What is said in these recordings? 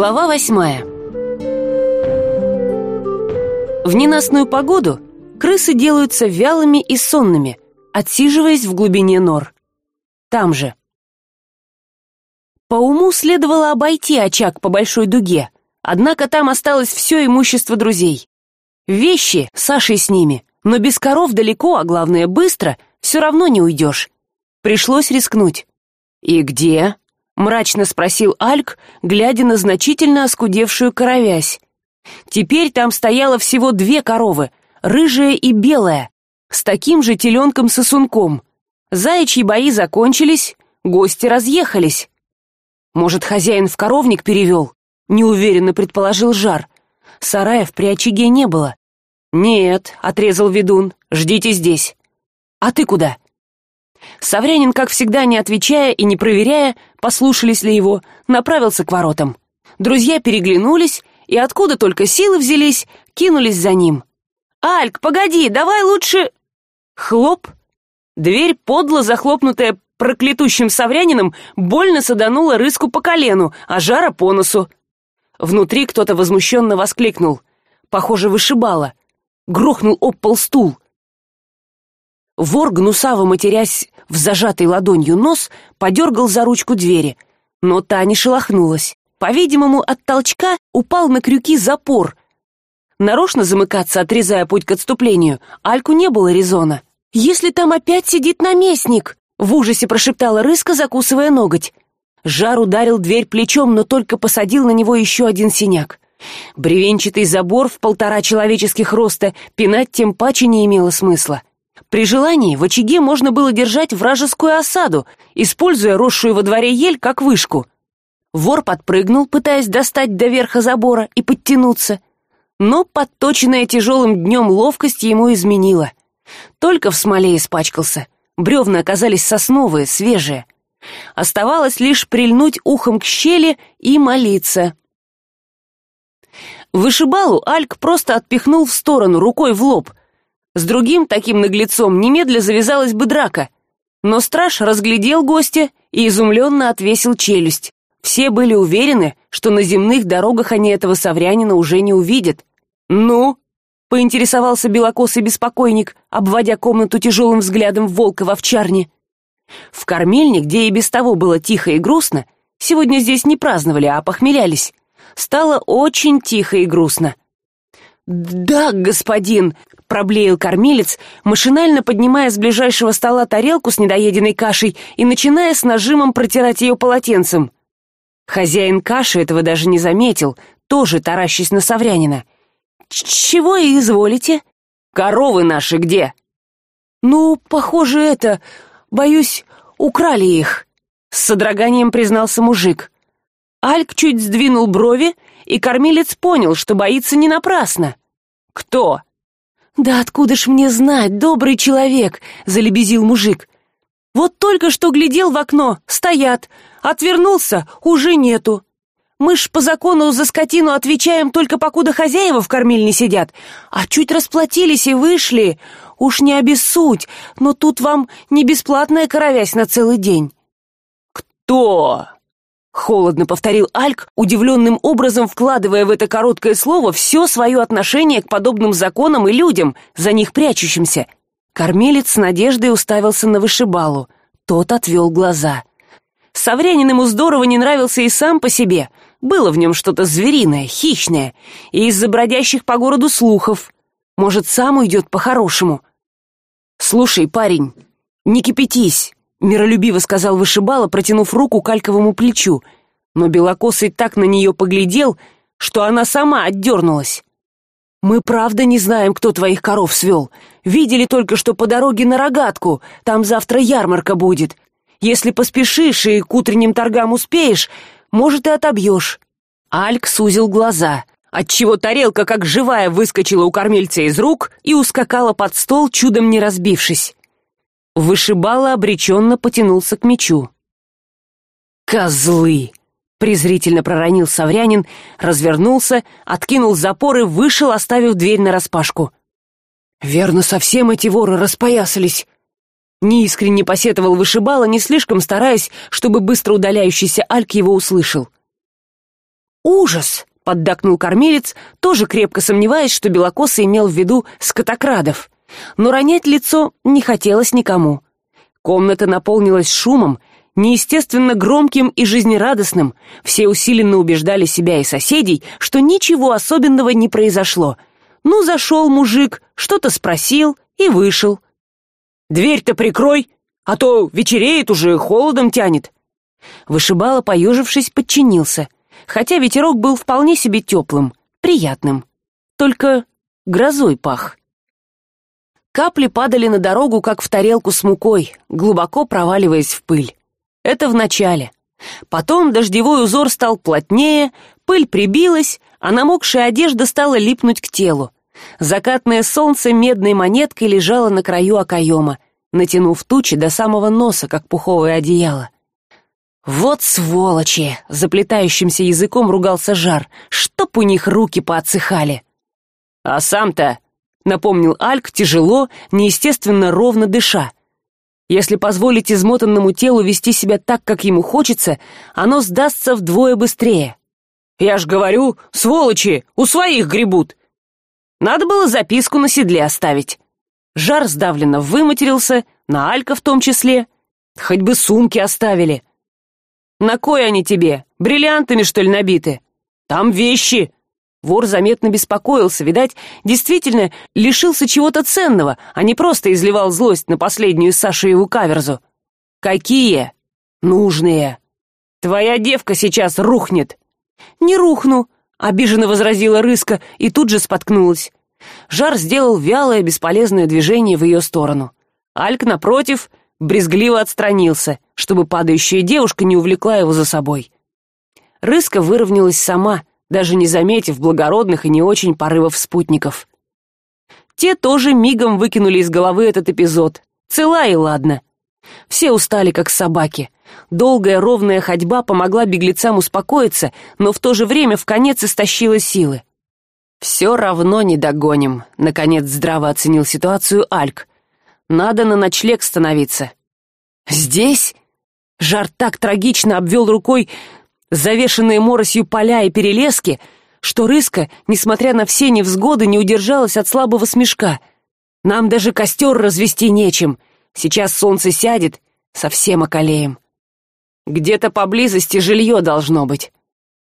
Глава восьмая В ненастную погоду крысы делаются вялыми и сонными, отсиживаясь в глубине нор. Там же. По уму следовало обойти очаг по большой дуге, однако там осталось все имущество друзей. Вещи, Сашей с ними, но без коров далеко, а главное быстро, все равно не уйдешь. Пришлось рискнуть. «И где?» Мрачно спросил альк глядя на значительно оскудевшую коровязь. Теперь там стояло всего две коровы рыжая и белая с таким же теленком сосунком заячьи бои закончились гости разъехались. Может хозяин в коровник перевел неуверенно предположил жар. Сараев при очаге не было нет отрезал ведун ждите здесь а ты куда саврянин как всегда не отвечая и не проверяя послушались ли его направился к воротам. Друзья переглянулись и откуда только силы взялись кинулись за ним. Альк погоди давай лучше хлоп. Дверь подло захлопнутая проклятущим саврянином больно саданула рыску по колену а жара по носу. Внутри кто то возмущенно воскликнул. Похоже вышибало. Грохнул об пол стул вор гнусаво матерясь в зажатый ладонью нос подергал за ручку двери но та не шелохнулась. По видимому от толчка упал на крюки запор. Нарочно замыкаться отрезая путь к отступлению альку не было резона. Если там опять сидит наместник в ужасе прошептала рыска закусывая ноготь. Жар ударил дверь плечом но только посадил на него еще один синяк. Бревенчатый забор в полтора человеческих роста пинать тем паче не имело смысла при желании в очаге можно было держать вражескую осаду используя росшую во дворе ель как вышку. Вор подпрыгнул пытаясь достать до верха забора и подтянуться. Но подточенная тяжелым днем ловкость ему изменила. Только в смоле испачкался. Бревна оказались сосновые свежие. Оставалось лишь прильнуть ухом к щели и молиться. Вышибалу альк просто отпихнул в сторону рукой в лоб с другим таким наглецом немедля завязалась бы драка. Но страж разглядел гостя и изумленно отвесил челюсть. Все были уверены что на земных дорогах они этого саврянина уже не увидят. Ну поинтересовался белокосый беспокойник обводя комнату тяжелым взглядом волка в овчарне. В кормильне где и без того было тихо и грустно сегодня здесь не праздновали а похмелялись. Стало очень тихо и грустно да господин проблеял кормилец машинально поднимая с ближайшего стола тарелку с недоеденной кашей и начиная с нажимом протирать ее полотенцем. Хозяин каши этого даже не заметил тоже таращись на саврянина. Чего и изволите? Коровы наши где? Ну похоже это боюсь украли их с содроганием признался мужик. Альк чуть сдвинул брови и кормилец понял что боится не напрасно. Кто? Да откуда ж мне знать добрый человек залебезил мужик. Вот только что глядел в окно стоят. Отвернулся уже нету. Мы ж по закону за скотину отвечаем только покуда хозяева в кормильне сидят. А чуть расплатились и вышли. Уж не обессудь но тут вам не бесплатная коровязь на целый день кто холодно повторил альк удивленным образом вкладывая в это короткое слово все свое отношение к подобным законам и людям за них прячущимся. Кормилец с надеждой уставился на вышибалу. Тот отвел глаза. Саврянин здорово не нравился и сам по себе. Было в нем что то звериное хищное и из за бродящих по городу слухов. Может сам уйдет по хорошему слушай парень не кипятись миролюбиво сказал вышибала протянув руку к альковому плечу. Но белокосый так на нее поглядел что она сама отдернулась. Мы правда не знаем кто твоих коров свел. Видели только что по дороге на рогатку. Там завтра ярмарка будет. Если поспешишь и к утренним торгам успеешь может и отобьешь альк сузил глаза отчего тарелка как живая выскочила у кормильца из рук и ускакала под стол чудом не разбившись вышибала обреченно потянулся к мечу козлы презрительно проронил саврянин развернулся откинул запор и вышел оставив дверь нараспашку. Верно совсем эти воры распоясались! Неискренне посетовал вышибала не слишком стараясь чтобы быстро удаляющийся альк его услышал. Ужас поддакнул кормилец тоже крепко сомневаясь что белокосый имел в виду скотокрадов но ронять лицо не хотелось никому. Комната наполнилась шумом неестественно громким и жизнерадостным. Все усиленно убеждали себя и соседей что ничего особенного не произошло. Ну зашел мужик что то спросил и вышел. Дверь то прикрой а то вечереет уже холодом тянет вышибала поежившись подчинился. Хотя ветерок был вполне себе теплым приятным. Только грозой пах капли падали на дорогу как в тарелку с мукой глубоко проваливаясь в пыль. Это в начале. Потом дождевой узор стал плотнее пыль прибилась а намокшая одежда стала липнуть к телу. Закатное солнце медной монеткой лежало на краю окоема натянув тучи до самого носа как пуховое одеяло. Вот сволочи заплетающимся языком ругался жар. Чтоб у них руки поотсыхали! А сам то напомнил альк тяжело неестественно ровно дыша. Если позволить измотанному телу вести себя так как ему хочется оно сдастся вдвое быстрее. Я ж говорю сволочи у своих гребут! Надо было записку на седле оставить. Жар сдавленно выматерился на алька в том числе. Хоть бы сумки оставили. На кой они тебе? Бриллиантами что ли набиты? Там вещи вор заметно беспокоился видать действительно лишился чего то ценного а не просто изливал злость на последнюю сашиеву каверзу. Какие? Нужные твоя девка сейчас рухнет не рухну обиженно возразила рыска и тут же споткнулась. Жар сделал вялое бесполезное движение в ее сторону. Альк напротив брезгливо отстранился чтобы падающая девушка не увлекла его за собой. Рыска выровнялась сама даже не заметив благородных и не очень порывов спутников. Те тоже мигом выкинули из головы этот эпизод. Цела и ладно. Все устали как собаки. Долгая ровная ходьба помогла беглецам успокоиться но в то же время в конец истощила силы. Все равно не догоним наконец здраво оценил ситуацию альк. Надо на ночлег становиться здесь жар так трагично обвел рукой завешенные моросью поля и перелески что рыска несмотря на все невзгоды не удержалась от слабого смешка. Нам даже костер развести нечем. Сейчас солнце сядет совсем околеем. Где то поблизости жилье должно быть.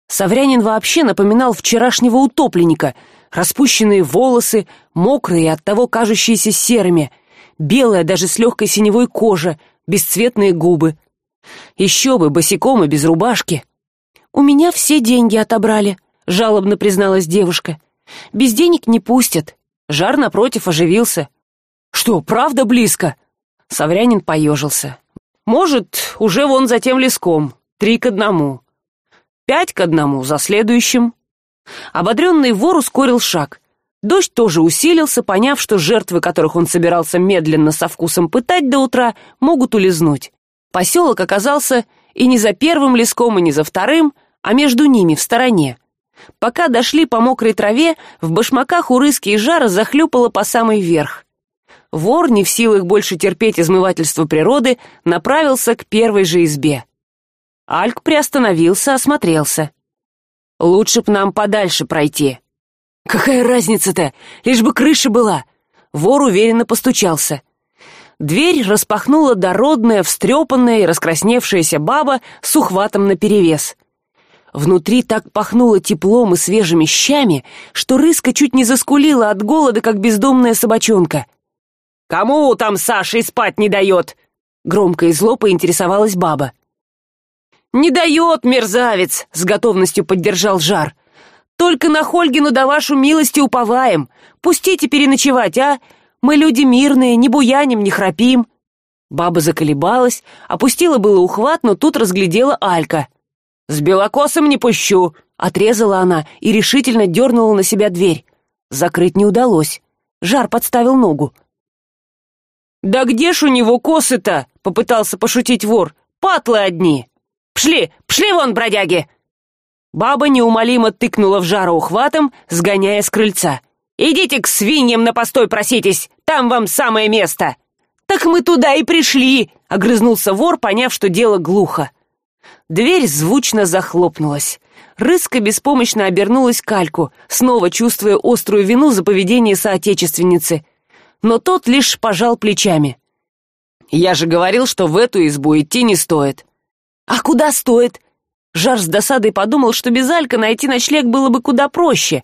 Саврянин вообще напоминал вчерашнего утопленника. Распущенные волосы мокрые и оттого кажущиеся серыми. Белая даже с легкой синевой кожа бесцветные губы. Еще бы босиком и без рубашки у меня все деньги отобрали жалобно призналась девушка. Без денег не пустят. Жар напротив оживился что правда близко? Саврянин поежился. Может уже вон за тем леском три к одному. Пять к одному за следующим ободренный вор ускорил шаг. Дождь тоже усилился поняв что жертвы которых он собирался медленно со вкусом пытать до утра могут улизнуть. Поселок оказался и не за первым леском и не за вторым а между ними в стороне. Пока дошли по мокрой траве в башмаках у рыски и жара захлюпало по самый верх. Вор не в силах больше терпеть измывательство природы направился к первой же избе. Альк приостановился осмотрелся. Лучше б нам подальше пройти какая разница то лишь бы крыша была вор уверенно постучался дверь распахнула дородная встрепанная и раскрасневшаяся баба с ухватом наперевес. Внутри так пахнуло теплом и свежими щами что рыска чуть не заскулила от голода как бездомная собачонка. Кому там саша и спать не дает громко и зло поинтересовалась баба. Не дает мерзавец с готовностью поддержал жар. Только на хольгину да вашу милости уповаем. Пустите переночевать а мы люди мирные не буяним не храпим баба заколебалась опустила было ухват но тут разглядела алька. С белокосом не пущу отрезала она и решительно дернула на себя дверь. Закрыть не удалось. Жар подставил ногу. Да где ж у него косы то попытался пошутить вор. Патлы одни! Пшли пшли вон бродяги! Баба неумолимо тыкнула в жара ухватом сгоняя с крыльца идите к свиньям на постой проситесь там вам самое место так мы туда и пришли огрызнулся вор поняв что дело глухо. Дверь звучно захлопнулась. Рыска беспомощно обернулась к альку снова чувствуя острую вину за поведение соотечественницы. Но тот лишь пожал плечами. Я же говорил что в эту избу идти не стоит а куда стоит? Жар с досадой подумал что без алька найти ночлег было бы куда проще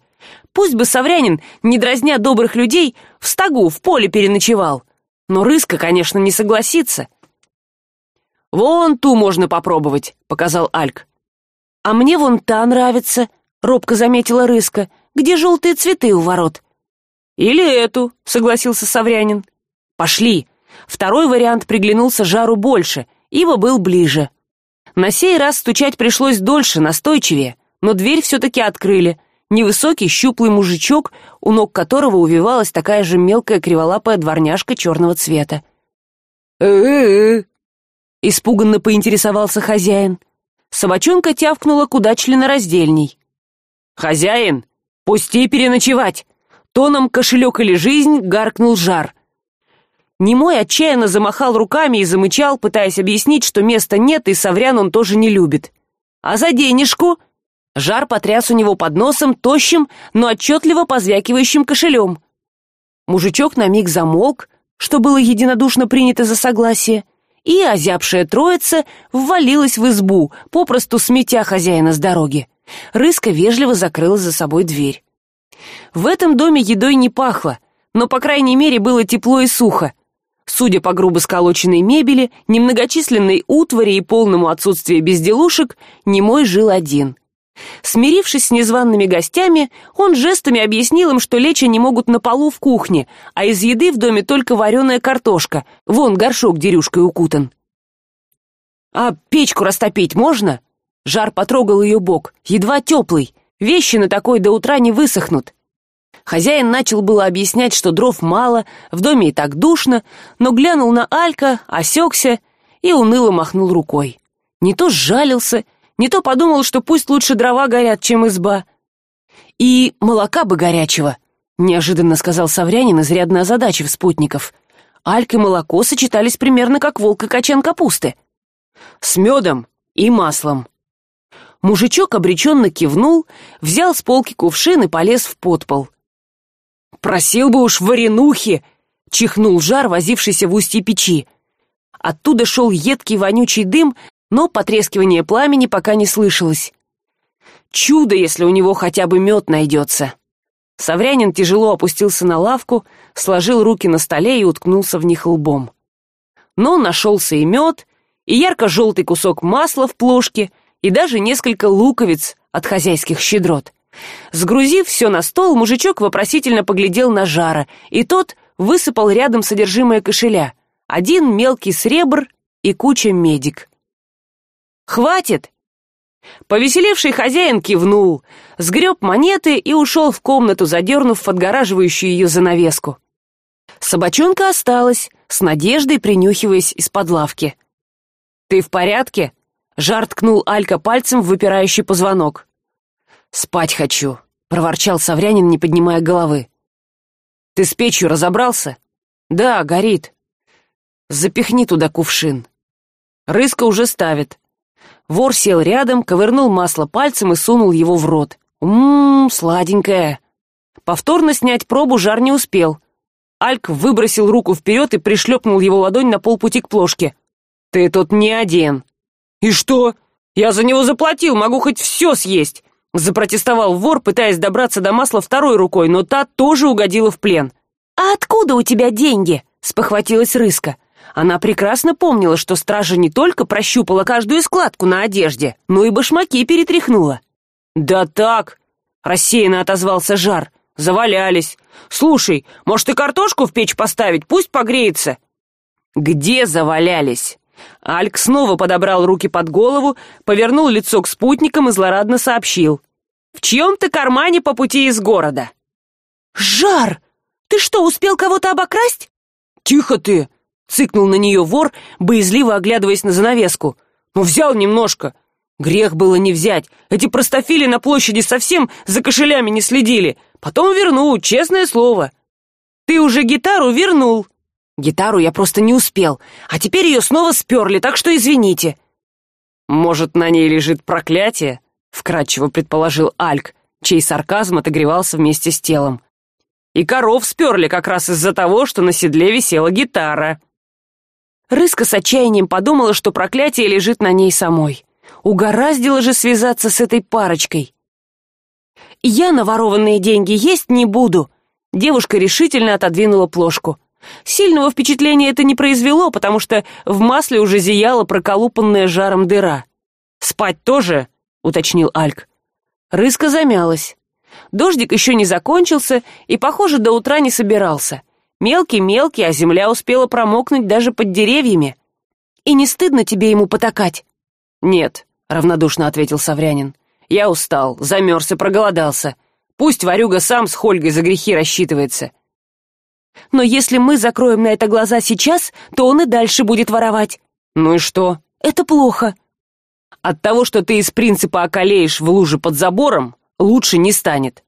пусть бы саврянин не дразня добрых людей в стогу в поле переночевал. Но рыска конечно не согласится. Вон ту можно попробовать показал альк. А мне вон та нравится робко заметила рыска. Где желтые цветы у ворот? Или эту согласился саврянин. Пошли второй вариант приглянулся жару больше ибо был ближе. На сей раз стучать пришлось дольше настойчивее но дверь все таки открыли невысокий щуплый мужичок у ног которого увивалась такая же мелкая криволапая дворняжка черного цвета. Э испуганно поинтересовался хозяин. Собачонка тявкнула куда членораздельней хозяин пусти переночевать! Тоном кошелек или жизнь гаркнул жар. Немой отчаянно замахал руками и замычал пытаясь объяснить что места нет и соврян он тоже не любит. А за денежку жар потряс у него под носом тощим но отчетливо позвякивающим кошелем мужичок на миг замолк что было единодушно принято за согласие и озябшая троица ввалилась в избу попросту сметя хозяина с дороги. Рыска вежливо закрыла за собой дверь. В этом доме едой не пахло но по крайней мере было тепло и сухо. Судя по грубо сколоченной мебели немногочисленной утвари и полному отсутствию безделушек немой жил один смирившись с незваными гостями он жестами объяснил им что лечь они могут на полу в кухне а из еды в доме только вареная картошка. Вон горшок дерюшкой укутан. А печку растопить можно? Жар потрогал ее бок. Едва теплый. Вещи на такой до утра не высохнут хозяин начал было объяснять что дров мало в доме и так душно но глянул на алька осекся и уныло махнул рукой. Не то сжалился не то подумал что пусть лучше дрова горят чем изба. И молока бы горячего неожиданно сказал саврянин изрядно озадачив спутников. Альк и молоко сочетались примерно как волк и качан капусты. С медом и маслом. Мужичок обреченно кивнул взял с полки кувшин и полез в подпол. Просил бы уж варенухи чихнул жар возившийся в устье печи. Оттуда шел едкий вонючий дым но потрескивание пламени пока не слышалось. Чудо если у него хотя бы мед найдется. Саврянин тяжело опустился на лавку сложил руки на столе и уткнулся в них лбом. Но нашелся и мед и ярко желтый кусок масла в плошке и даже несколько луковиц от хозяйских щедрот. Сгрузив все на стол мужичок вопросительно поглядел на жара и тот высыпал рядом содержимое кошеля. Один мелкий сребр и куча медик хватит! Повеселевший хозяин кивнул сгреб монеты и ушел в комнату задернув отгораживающую ее занавеску. Собачонка осталась с надеждой принюхиваясь из под лавки. Ты в порядке жар ткнул алька пальцем в выпирающий позвонок. Спать хочу проворчал саврянин не поднимая головы. Ты с печью разобрался? Да горит запихни туда кувшин рыска уже ставит вор сел рядом ковырнул масло пальцем и сунул его в рот. Ммм сладенькое повторно снять пробу жар не успел. Альк выбросил руку вперед и пришлепнул его ладонь на полпути к плошке. Ты тут не один и что? Я за него заплатил могу хоть все съесть запротестовал вор пытаясь добраться до масла второй рукой но та тоже угодила в плен. А откуда у тебя деньги спохватилась рыска она прекрасно помнила что стража не только прощупала каждую складку на одежде но и башмаки перетряхнула. Да так рассеянно отозвался жар. Завалялись. Слушай может и картошку в печь поставить пусть погреется? Где завалялись? Альк снова подобрал руки под голову повернул лицо к спутникам и злорадно сообщил. В чьем то кармане по пути из города жар! Ты что успел кого то обокрасть? Тихо ты цыкнул на нее вор боязливо оглядываясь на занавеску. Ну взял немножко! Грех было не взять. Эти простофили на площади совсем за кошелями не следили. Потом верну честное слово. Ты уже гитару вернул! Гитару я просто не успел. А теперь ее снова сперли так что извините может на ней лежит проклятие вкратчиво предположил альк чей сарказм отогревался вместе с телом. И коров сперли как раз из за того что на седле висела гитара рыска с отчаянием подумала что проклятие лежит на ней самой. Угораздило же связаться с этой парочкой. Я на ворованные деньги есть не буду девушка решительно отодвинула плошку. Сильного впечатления это не произвело потому что в масле уже зияла проколупанная жаром дыра спать тоже уточнил альк. Рыска замялась. Дождик еще не закончился и похоже до утра не собирался мелкий мелкий а земля успела промокнуть даже под деревьями. И не стыдно тебе ему потакать? Нет равнодушно ответил саврянин. Я устал замерз и проголодался. Пусть варюга сам с хольгой за грехи рассчитывается. Но если мы закроем на это глаза сейчас то он и дальше будет воровать. Ну и что? Это плохо. От того что ты из принципа околеешь в луже под забором лучше не станет.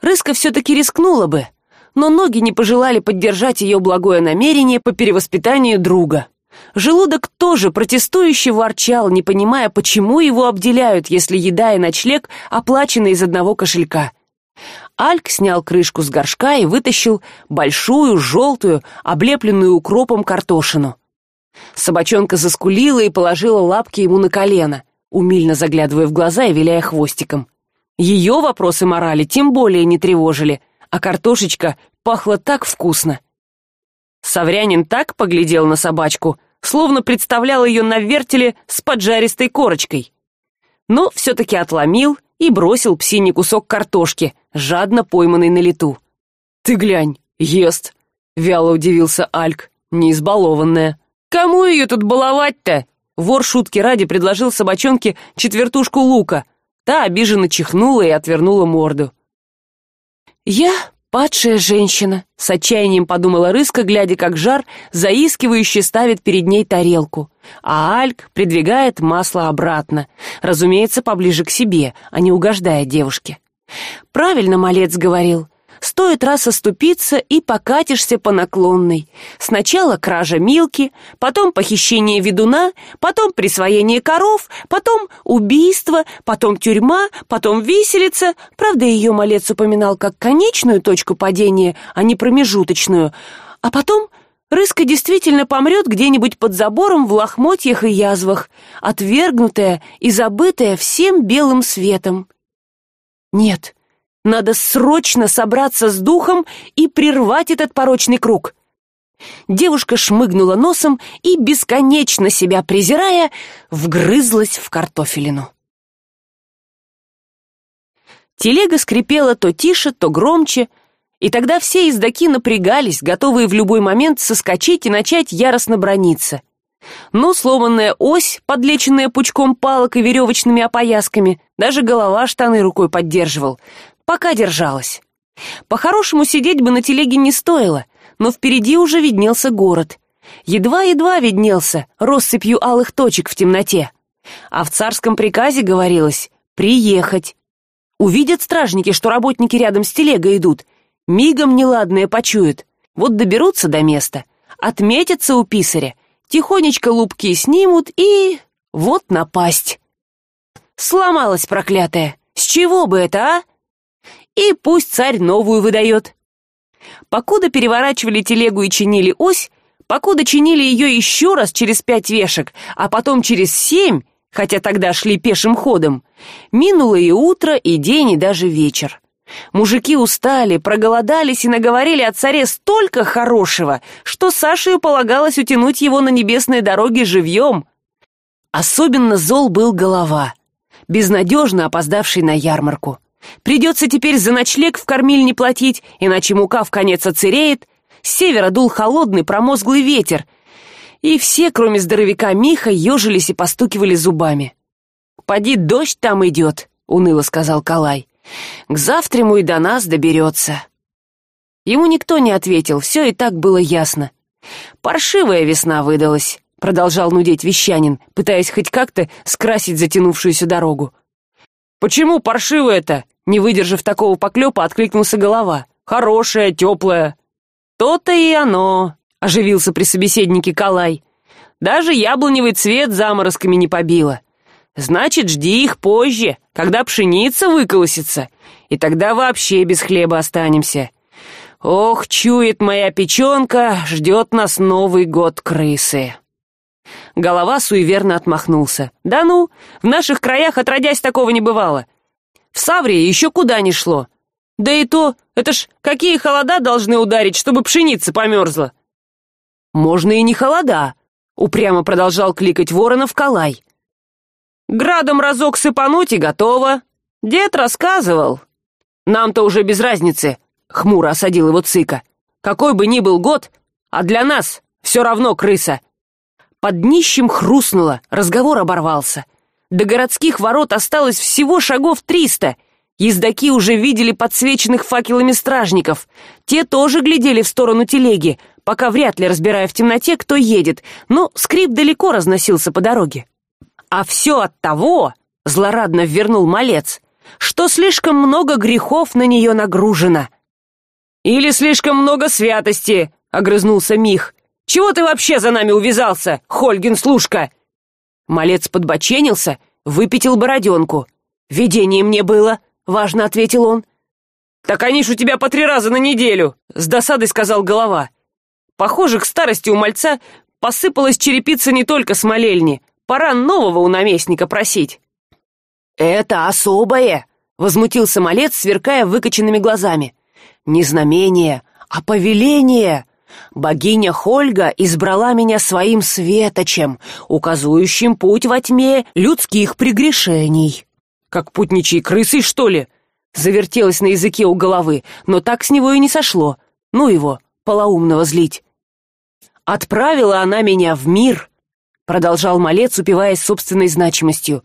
Рыска все таки рискнула бы но ноги не пожелали поддержать ее благое намерение по перевоспитанию друга. Желудок тоже протестующе ворчал не понимая почему его обделяют если еда и ночлег оплачены из одного кошелька. Альк снял крышку с горшка и вытащил большую желтую облепленную укропом картошину. Собачонка заскулила и положила лапки ему на колено умильно заглядывая в глаза и виляя хвостиком. Ее вопросы морали тем более не тревожили а картошечка пахла так вкусно. Саврянин так поглядел на собачку словно представлял ее на вертеле с поджаристой корочкой. Но все таки отломил и бросил псине кусок картошки жадно пойманный на лету. Ты глянь ест вяло удивился альк не избалованная кому ее тут баловать то вор шутки ради предложил собачонке четвертушку лука. Та обиженно чихнула и отвернула морду я падшая женщина с отчаянием подумала рыска глядя как жар заискивающе ставит перед ней тарелку. А альк придвигает масло обратно разумеется поближе к себе а не угождая девушке. Правильно малец говорил стоит раз оступиться и покатишься по наклонной. Сначала кража милки потом похищение ведуна потом присвоение коров потом убийство потом тюрьма потом виселица. Правда ее малец упоминал как конечную точку падения а не промежуточную. А потом рыска действительно помрет где нибудь под забором в лохмотьях и язвах отвергнутая и забытая всем белым светом. Нет надо срочно собраться с духом и прервать этот порочный круг. Девушка шмыгнула носом и бесконечно себя презирая вгрызлась в картофелину. Телега скрипела то тише то громче и тогда все издаки напрягались готовые в любой момент соскочить и начать яростно брониться. Но сломанная ось подлеченная пучком палок и веревочными опоясками даже голова штаны рукой поддерживал пока держалась. По хорошему сидеть бы на телеге не стоило но впереди уже виднелся город. Едва едва виднелся россыпью алых точек в темноте. А в царском приказе говорилось приехать увидят стражники что работники рядом с телегой идут. Мигом неладное почуют. Вот доберутся до места отметятся у писаря тихонечко лупки снимут и вот напасть. Сломалась проклятая. С чего бы это а и пусть царь новую выдает. Покуда переворачивали телегу и чинили ось покуда чинили ее еще раз через пять вешек а потом через семь хотя тогда шли пешим ходом минуло и утро и день и даже вечер. Мужики устали проголодались и наговорили о царе столько хорошего что саше полагалось утянуть его на небесной дороге живьем особенно зол был голова безнадежно опоздавший на ярмарку придется теперь за ночлег в кормильне платить иначе мука в конец оцереет с севера дул холодный промозглый ветер. И все кроме здоровяка миха ежились и постукивали зубами. Поди дождь там идет уныло сказал калай. К завтраму и до нас доберется ему никто не ответил все и так было ясно. Паршивая весна выдалась продолжал нудеть вещанин пытаясь хоть как то скрасить затянувшуюся дорогу почему паршивая то не выдержав такого поклепа откликнулся голова. Хорошая теплая то то и оно оживился при собеседнике калай. Даже яблоневый цвет заморозками не побило. Значит жди их позже когда пшеница выколосится и тогда вообще без хлеба останемся. Ох чует моя печенка ждет нас новый год крысы голова суеверно отмахнулся. Да ну в наших краях отродясь такого не бывало. В саврии еще куда ни шло. Да и то это ж какие холода должны ударить чтобы пшеница померзла? Можно и не холода упрямо продолжал кликать воронов калай. Градом разок сыпануть и готово. Дед рассказывал нам то уже без разницы хмуро осадил его цыка. Какой бы ни был год а для нас все равно крыса под днищем хрустнуло разговор оборвался. До городских ворот осталось всего шагов триста. Ездаки уже видели подсвеченных факелами стражников. Те тоже глядели в сторону телеги пока вряд ли разбирая в темноте кто едет но скрип далеко разносился по дороге. А все от того злорадно вернул малец что слишком много грехов на нее нагружено. Или слишком много святости огрызнулся мих чего ты вообще за нами увязался хольгин служка? Малец подбоченился выпятил бороденку. Видение мне было важно ответил он. Так они ж у тебя по три раза на неделю с досадой сказал голова. Похоже к старости у мальца посыпалась черепица не только с молельни. Пора нового у наместника просить это особое возмутился малец сверкая выкоченными глазами. Не знамение а повеление богиня хольга избрала меня своим светочем указующим путь во тьме людских прегрешений. Как путничьей крысой что ли? Завертелось на языке у головы но так с него и не сошло. Ну его полоумного злить. Отправила она меня в мир продолжал малец упиваясь собственной значимостью.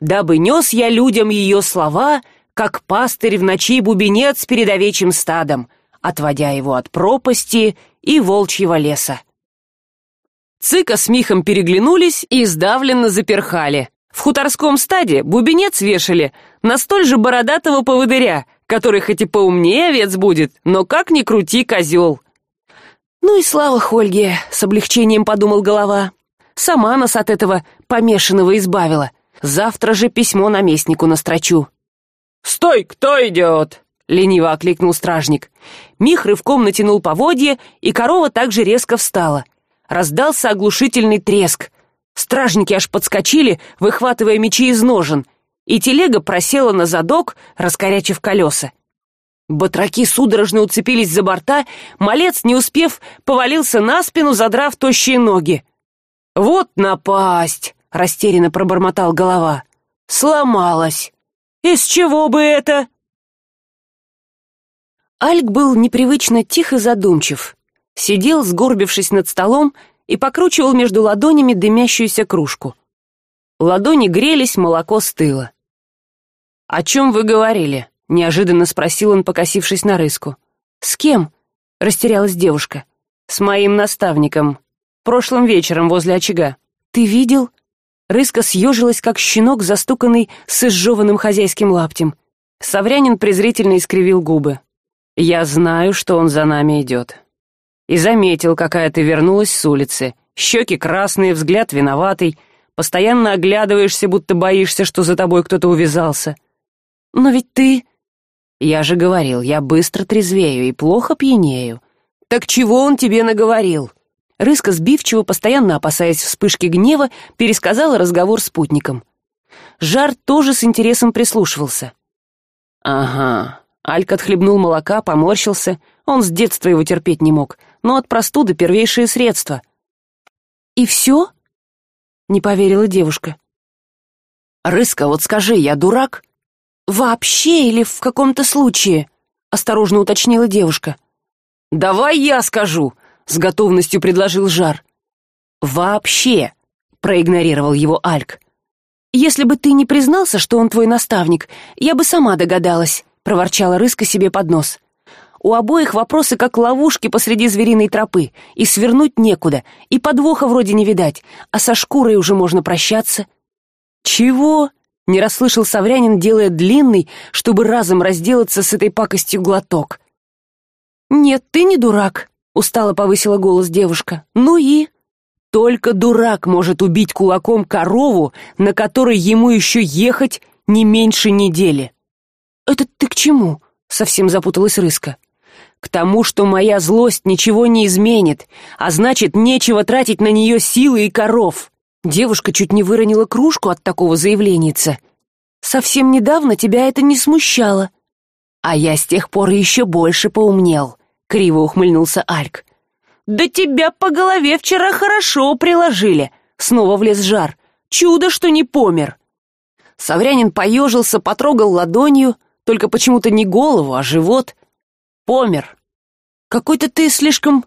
Дабы нес я людям ее слова как пастырь в ночи бубенец перед овечьим стадом отводя его от пропасти и волчьего леса. Цыка с михом переглянулись и сдавленно заперхали. В хуторском стаде бубенец вешали на столь же бородатого поводыря который хоть и поумнее овец будет но как ни крути козел. Ну и слава хольге с облегчением подумал голова. Сама нас от этого помешанного избавила. Завтра же письмо наместнику настрочу стой кто идет лениво окликнул стражник. Мих рывком натянул поводье и корова также резко встала. Раздался оглушительный треск. Стражники аж подскочили выхватывая мечи из ножен и телега просела на задок раскорячив колеса. Батраки судорожно уцепились за борта малец не успев повалился на спину задрав тощие ноги. Вот напасть растерянно пробормотал голова. Сломалась! Из чего бы это альк был непривычно тих и задумчив. Сидел сгорбившись над столом и покручивал между ладонями дымящуюся кружку. Ладони грелись молоко стыло. О чем вы говорили неожиданно спросил он покосившись на рыску. С кем растерялась девушка. С моим наставником. Прошлым вечером возле очага ты видел рыска съежилась как щенок застуканный с изжеванным хозяйским лаптем. Саврянин презрительно искривил губы я знаю что он за нами идет. И заметил какая ты вернулась с улицы. Щеки красные взгляд виноватый. Постоянно оглядываешься будто боишься что за тобой кто то увязался. Но ведь ты я же говорил я быстро трезвею и плохо пьянею. Так чего он тебе наговорил? Рыска сбивчиво постоянно опасаясь вспышки гнева пересказала разговор спутником. Жар тоже с интересом прислушивался. Ага альк отхлебнул молока поморщился. Он с детства его терпеть не мог. Но от простуды первейшие средства. И все не поверила девушка. Рыска вот скажи я дурак? Вообще или в каком то случае осторожно уточнила девушка. Давай я скажу с готовностью предложил жар. Вообще проигнорировал его альк. Если бы ты не признался что он твой наставник я бы сама догадалась проворчала рыска себе под нос. У обоих вопросы как ловушки посреди звериной тропы и свернуть некуда и подвоха вроде не видать а со шкурой уже можно прощаться. Чего не расслышал саврянин делая длинный чтобы разом разделаться с этой пакостью глоток. Нет ты не дурак устало повысила голос девушка. Ну и? Только дурак может убить кулаком корову на которой ему еще ехать не меньше недели это ты к чему совсем запуталась рыска. К тому что моя злость ничего не изменит а значит нечего тратить на нее силы и коров девушка чуть не выронила кружку от такого заявленница совсем недавно тебя это не смущало а я с тех пор еще больше поумнел криво ухмыльнулся альк. Да тебя по голове вчера хорошо приложили снова влез жар. Чудо что не помер саврянин поежился потрогал ладонью только почему то не голову а живот. Помер. Какой то ты слишком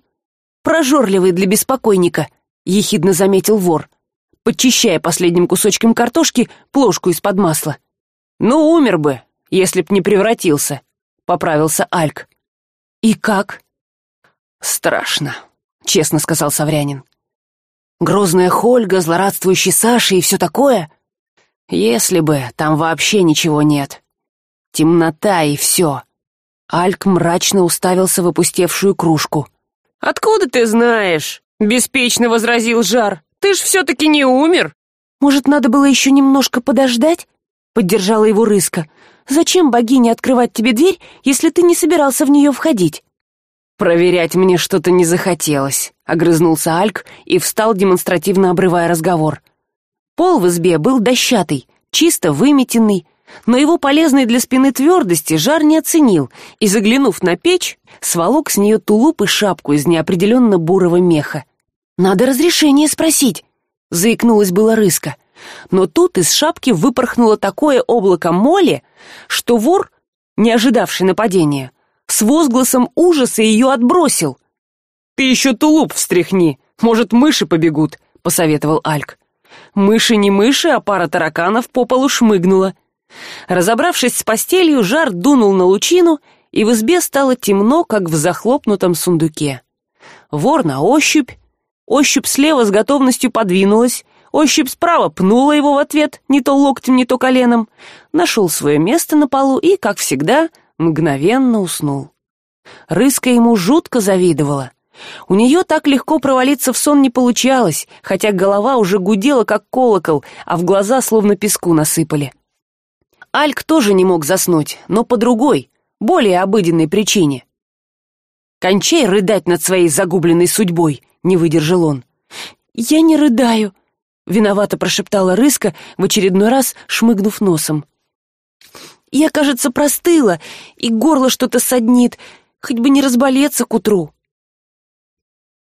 прожорливый для беспокойника ехидно заметил вор подчищая последним кусочком картошки плошку из под масла. Ну умер бы если б не превратился поправился альк. И как? Страшно честно сказал саврянин. Грозная хольга злорадствующий саша и все такое. Если бы там вообще ничего нет темнота и все альк мрачно уставился в опустевшую кружку. Откуда ты знаешь беспечно возразил жар. Ты ж все таки не умер! Может надо было еще немножко подождать поддержала его рыска. Зачем богине открывать тебе дверь если ты не собирался в нее входить? Проверять мне что то не захотелось огрызнулся альк и встал демонстративно обрывая разговор. Пол в избе был дощатый чисто выметенный но его полезной для спины твердости жар не оценил и заглянув на печь сволок с нее тулуп и шапку из неопределенно бурого меха. Надо разрешение спросить заикнулась была рыска. Но тут из шапки выпорхнуло такое облако моли что вор не ожидавший нападения с возгласом ужаса ее отбросил. Ты еще тулуп встряхни может мыши побегут посоветовал альк. Мыши не мыши а пара тараканов по полу шмыгнула разобравшись с постелью жар дунул на лучину и в избе стало темно как в захлопнутом сундуке. Вор на ощупь ощупь слева с готовностью подвинулась ощупь справа пнула его в ответ не то локтем не то коленом нашел свое место на полу и как всегда мгновенно уснул. Рыска ему жутко завидовала. У нее так легко провалиться в сон не получалось хотя голова уже гудела как колокол а в глаза словно песку насыпали альк тоже не мог заснуть но по другой более обыденной причине. Кончай рыдать над своей загубленной судьбой не выдержал он. Я не рыдаю виновато прошептала рыска в очередной раз шмыгнув носом. Я кажется простыла и горло что то саднит хоть бы не разболеться к утру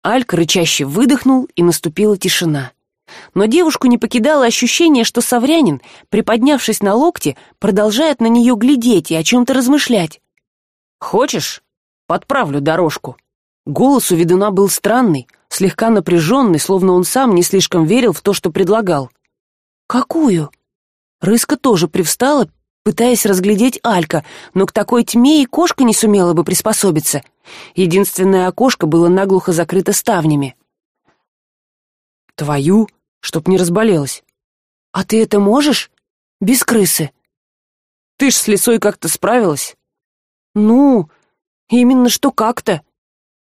алька рычаще выдохнул и наступила тишина но девушку не покидало ощущение что саврянин приподнявшись на локте продолжает на нее глядеть и о чем то размышлять. Хочешь подправлю дорожку? Голос у ведуна был странный слегка напряженный словно он сам не слишком верил в то что предлагал. Какую? Рыска тоже привстала пытаясь разглядеть алька но к такой тьме и кошка не сумела бы приспособиться. Единственное окошко было наглухо закрыто ставнями твою чтоб не разболелась. А ты это можешь? Без крысы. Ты ж с лесой как то справилась? Ну именно что как то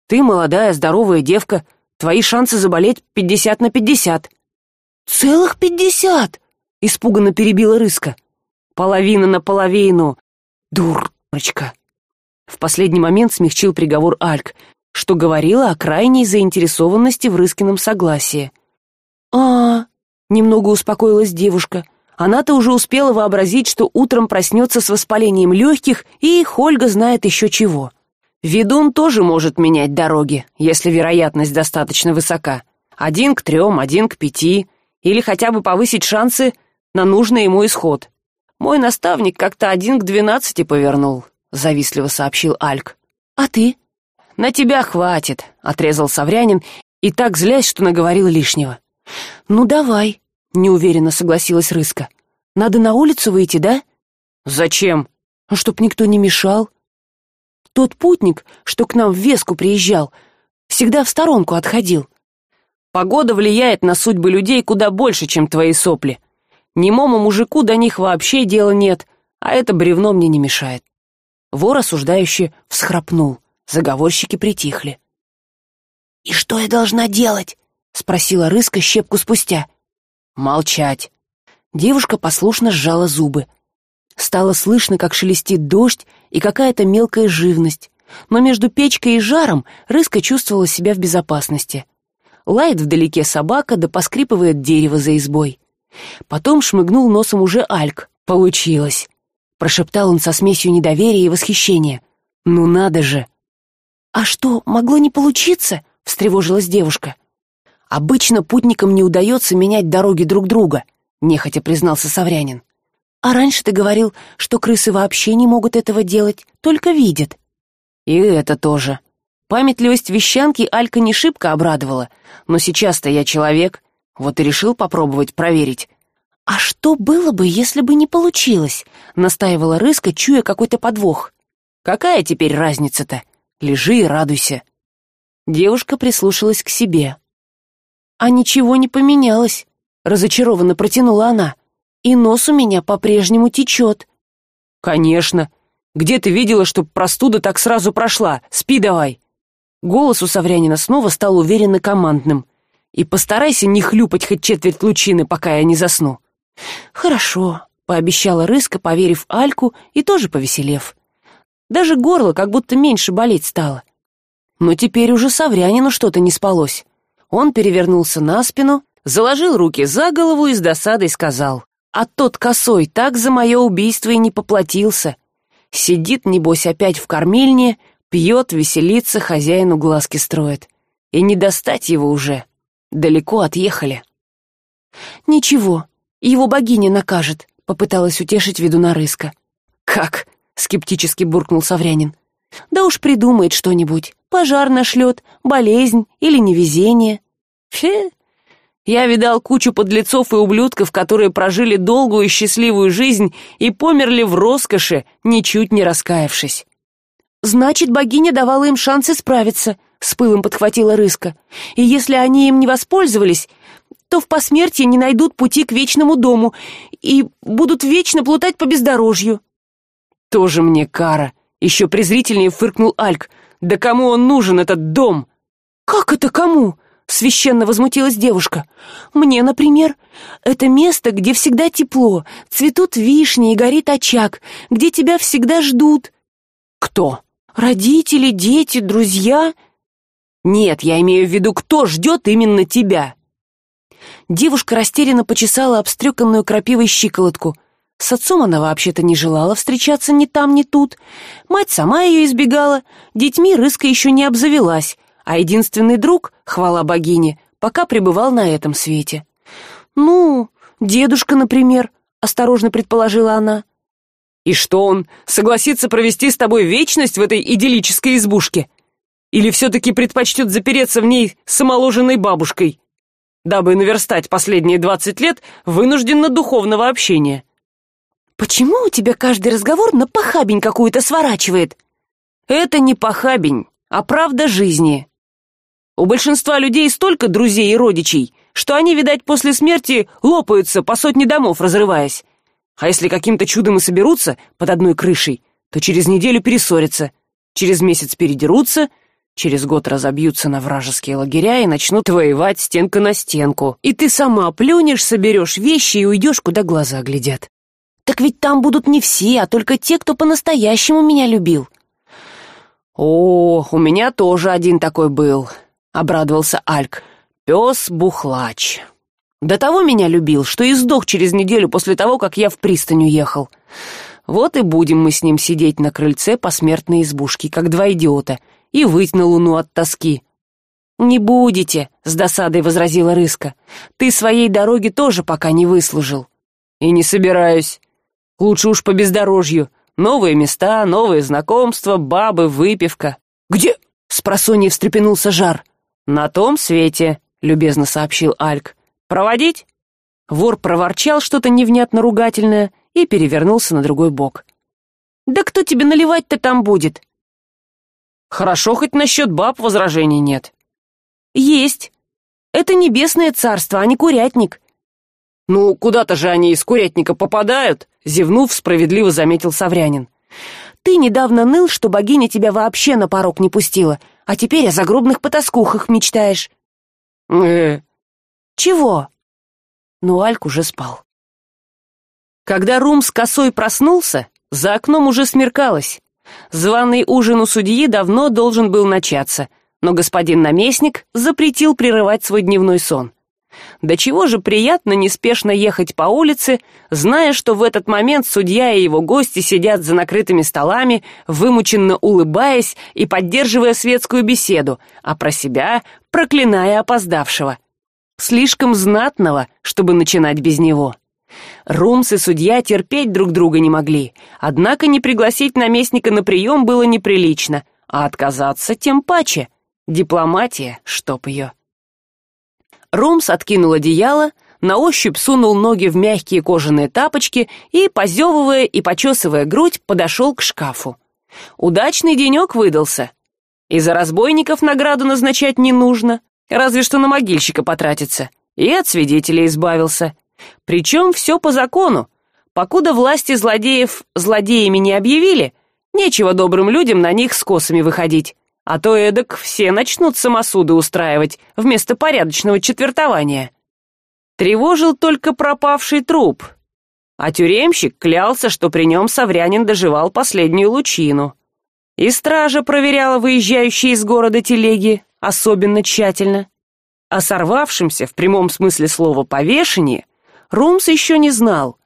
ты молодая здоровая девка твои шансы заболеть пятьдесят на пятьдесят. Целых пятьдесят? Испуганно перебила рыска. Половина на половину. Дурочка. В последний момент смягчил приговор альк что говорило о крайней заинтересованности в рыскином согласии а немного успокоилась девушка. Она то уже успела вообразить что утром проснется с воспалением легких и хольга знает еще чего. Ведун тоже может менять дороги если вероятность достаточно высока. Один к трем один к пяти. Или хотя бы повысить шансы на нужный ему исход. Мой наставник как то один к двенадцати повернул завистливо сообщил альк. А ты? На тебя хватит отрезал саврянин и так злясь что наговорил лишнего ну давай неуверенно согласилась рыска. Надо на улицу выйти да? Зачем? «А чтоб никто не мешал тот путник что к нам в веску приезжал всегда в сторонку отходил погода влияет на судьбы людей куда больше чем твои сопли. Немому мужику до них вообще дела нет а это бревно мне не мешает вор осуждающе всхрапнул. Заговорщики притихли. И что я должна делать спросила рыска щепку спустя. Молчать. Девушка послушно сжала зубы. Стало слышно как шелестит дождь и какая то мелкая живность. Но между печкой и жаром рыска чувствовала себя в безопасности. Лает вдалеке собака да поскрипывает дерево за избой. Потом шмыгнул носом уже альк. Получилось прошептал он со смесью недоверия и восхищения. Ну надо же! А что могло не получиться встревожилась девушка обычно путникам не удается менять дороги друг друга нехотя признался саврянин. А раньше ты говорил что крысы вообще не могут этого делать только видят. И это тоже. Памятливость вещанки алька не шибко обрадовала но сейчас то я человек вот и решил попробовать проверить. А что было бы если бы не получилось настаивала рыска чуя какой то подвох. Какая теперь разница то лежи и радуйся девушка прислушалась к себе а ничего не поменялось разочарованно протянула она. И нос у меня по прежнему течет конечно. Где ты видела чтоб простуда так сразу прошла? Спи давай голос у саврянина снова стал уверенно командным. И постарайся не хлюпать хоть четверть лучины пока я не засну хорошо пообещала рыска поверив альку и тоже повеселев. Даже горло как будто меньше болеть стало. Но теперь уже саврянину что то не спалось он перевернулся на спину заложил руки за голову и с досадой сказал а тот косой так за мое убийство и не поплатился. Сидит небось опять в кормильне пьет веселится хозяину глазки строит. И не достать его уже. Далеко отъехали ничего его богиня накажет попыталась утешить ведуна рыска как скептически буркнул саврянин да уж придумает что нибудь пожар нашлет болезнь или невезение. Фе. Я видал кучу подлецов и ублюдков которые прожили долгую и счастливую жизнь и померли в роскоши ничуть не раскаявшись. Значит богиня давала им шанс исправиться с пылом подхватила рыска. И если они им не воспользовались то в посмертии не найдут пути к вечному дому и будут вечно плутать по бездорожью тоже мне кара еще презрительнее фыркнул альк. Да кому он нужен этот дом? Как это кому священно возмутилась девушка. Мне например. Это место где всегда тепло цветут вишни и горит очаг где тебя всегда ждут кто? Родители дети друзья? Нет я имею в виду кто ждет именно тебя? Девушка растерянно почесала обстреканную крапивой щиколотку с отцом она вообще то не желала встречаться ни там ни тут. Мать сама ее избегала детьми рыска еще не обзавелась а единственный друг хвала богине пока пребывал на этом свете. Ну дедушка например осторожно предположила она. И что он согласится провести с тобой вечность в этой идиллической избушке? Или все таки предпочтет запереться в ней самоложенной бабушкой дабы наверстать последние двадцать лет вынужденно духовного общения почему у тебя каждый разговор на похабень какую то сворачивает? Это не похабень а правда жизни. У большинства людей столько друзей и родичей что они видать после смерти лопаются по сотне домов разрываясь. А если каким то чудом и соберутся под одной крышей то через неделю перессорятся через месяц передерутся через год разобьются на вражеские лагеря и начнут воевать стенка на стенку. И ты сама плюнешь соберешь вещи и уйдешь куда глаза глядят так ведь там будут не все а только те кто по настоящему меня любил о у меня тоже один такой был обрадовался альк. Пес бухлач. До того меня любил что и сдох через неделю после того как я в пристань уехал. Вот и будем мы с ним сидеть на крыльце посмертной избушки как два идиота и выть на луну от тоски не будете с досадой возразила рыска. Ты своей дороги тоже пока не выслужил и не собираюсь лучше уж по бездорожью. Новые места новые знакомства бабы выпивка. Где с встрепенулся жар. На том свете любезно сообщил альк. Проводить? Вор проворчал что то невнятно ругательное и перевернулся на другой бок. Да кто тебе наливать то там будет? Хорошо хоть насчет баб возражений нет есть. Это небесное царство а не курятник ну куда то же они из курятника попадают зевнув справедливо заметил саврянин. Ты недавно ныл что богиня тебя вообще на порог не пустила а теперь о загробных потаскухах мечтаешь э чего? Но альк уже спал. Когда рум с косой проснулся за окном уже смеркалось. Званый ужин у судьи давно должен был начаться но господин наместник запретил прерывать свой дневной сон до чего же приятно неспешно ехать по улице зная что в этот момент судья и его гости сидят за накрытыми столами вымученно улыбаясь и поддерживая светскую беседу а про себя проклиная опоздавшего. Слишком знатного чтобы начинать без него. Румс и судья терпеть друг друга не могли однако не пригласить наместника на прием было неприлично а отказаться тем паче. Дипломатия чтоб ее румс откинул одеяло на ощупь сунул ноги в мягкие кожаные тапочки и позевывая и почесывая грудь подошел к шкафу. Удачный денек выдался. И за разбойников награду назначать не нужно разве что на могильщика потратиться. И от свидетелей избавился. Причем все по закону. Покуда власти злодеев злодеями не объявили нечего добрым людям на них с косами выходить а то эдак все начнут самосуды устраивать вместо порядочного четвертования. Тревожил только пропавший труп. А тюремщик клялся что при нем саврянин доживал последнюю лучину. И стража проверяла выезжающие из города телеги особенно тщательно. О сорвавшемся в прямом смысле слова повешении румс еще не знал.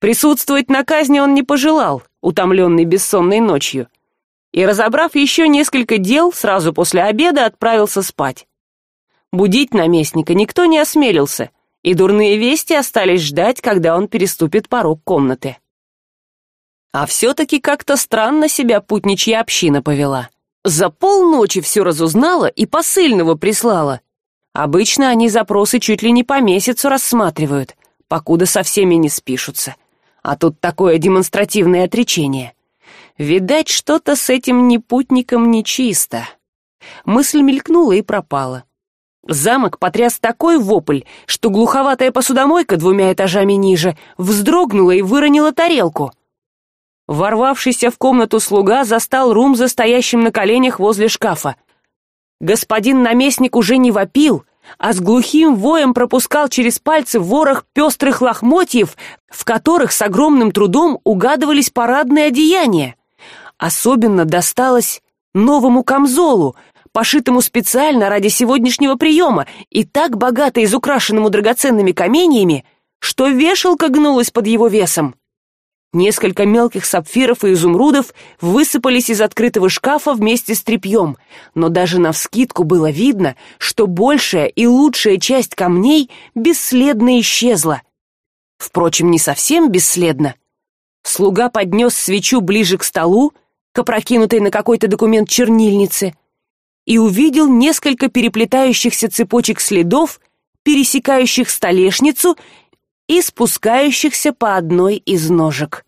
Присутствовать на казни он не пожелал утомленный бессонной ночью и разобрав еще несколько дел сразу после обеда отправился спать. Будить наместника никто не осмелился и дурные вести остались ждать когда он переступит порог комнаты. А все таки как то странно себя путничья община повела. За полночи все разузнала и посыльного прислала. Обычно они запросы чуть ли не по месяцу рассматривают покуда со всеми не спишутся. А тут такое демонстративное отречение видать что то с этим непутником нечисто мысль мелькнула и пропала. Замок потряс такой вопль что глуховатая посудомойка двумя этажами ниже вздрогнула и выронила тарелку. Ворвавшийся в комнату слуга застал румза стоящим на коленях возле шкафа. Господин наместник уже не вопил а с глухим воем пропускал через пальцы ворох пестрых лохмотьев в которых с огромным трудом угадывались парадные одеяния особенно досталось новому камзолу пошитому специально ради сегодняшнего приема и так богато изукрашенному драгоценными каменьями что вешалка гнулась под его весом. Несколько мелких сапфиров и изумрудов высыпались из открытого шкафа вместе с тряпьем но даже навскидку было видно что большая и лучшая часть камней бесследно исчезла. Впрочем не совсем бесследно. Слуга поднес свечу ближе к столу к опрокинутой на какой то документ чернильнице и увидел несколько переплетающихся цепочек следов пересекающих столешницу и спускающихся по одной из ножек